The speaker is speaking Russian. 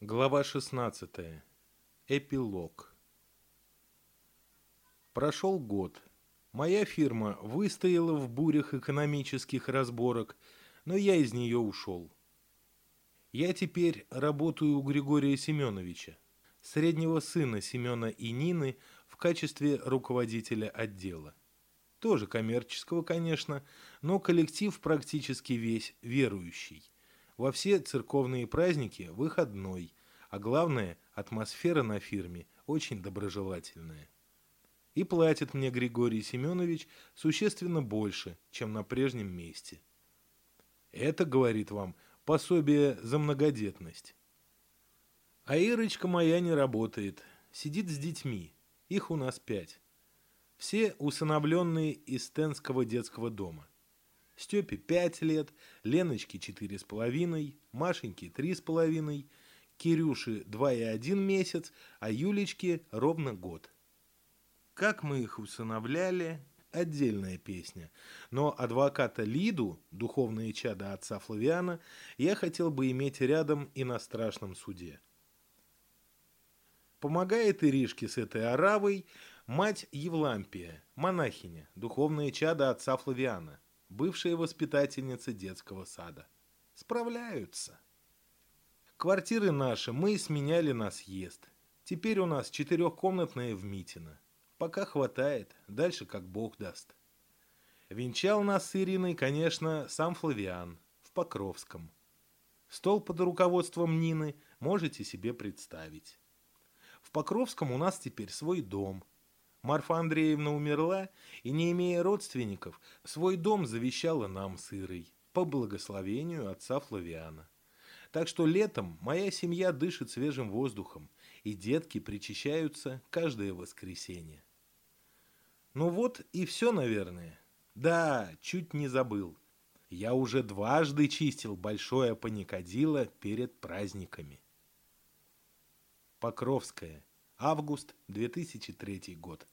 Глава 16. Эпилог. Прошел год. Моя фирма выстояла в бурях экономических разборок, но я из нее ушел. Я теперь работаю у Григория Семеновича, среднего сына Семена и Нины в качестве руководителя отдела. Тоже коммерческого, конечно, но коллектив практически весь верующий – во все церковные праздники выходной, а главное, атмосфера на фирме очень доброжелательная. И платит мне Григорий Семенович существенно больше, чем на прежнем месте. Это, говорит вам, пособие за многодетность. А Ирочка моя не работает, сидит с детьми, их у нас пять. Все усыновленные из Тенского детского дома. Степе 5 лет, Леночке 4,5, Машеньке 3,5, Кирюше 2,1 месяц, а Юлечке ровно год. Как мы их усыновляли, отдельная песня. Но адвоката Лиду, духовное чадо отца Флавиана, я хотел бы иметь рядом и на страшном суде. Помогает Иришке с этой оравой мать Евлампия, монахиня, духовное чадо отца Флавиана – бывшая воспитательница детского сада. Справляются. Квартиры наши мы сменяли на съезд. Теперь у нас четырехкомнатная в Митино. Пока хватает, дальше как бог даст. Венчал нас с Ириной, конечно, сам Флавиан в Покровском. Стол под руководством Нины можете себе представить. В Покровском у нас теперь свой дом – Марфа Андреевна умерла и, не имея родственников, свой дом завещала нам с Ирой по благословению отца Флавиана. Так что летом моя семья дышит свежим воздухом, и детки причащаются каждое воскресенье. Ну вот и все, наверное. Да, чуть не забыл. Я уже дважды чистил большое паникадило перед праздниками. Покровская. Август 2003 год.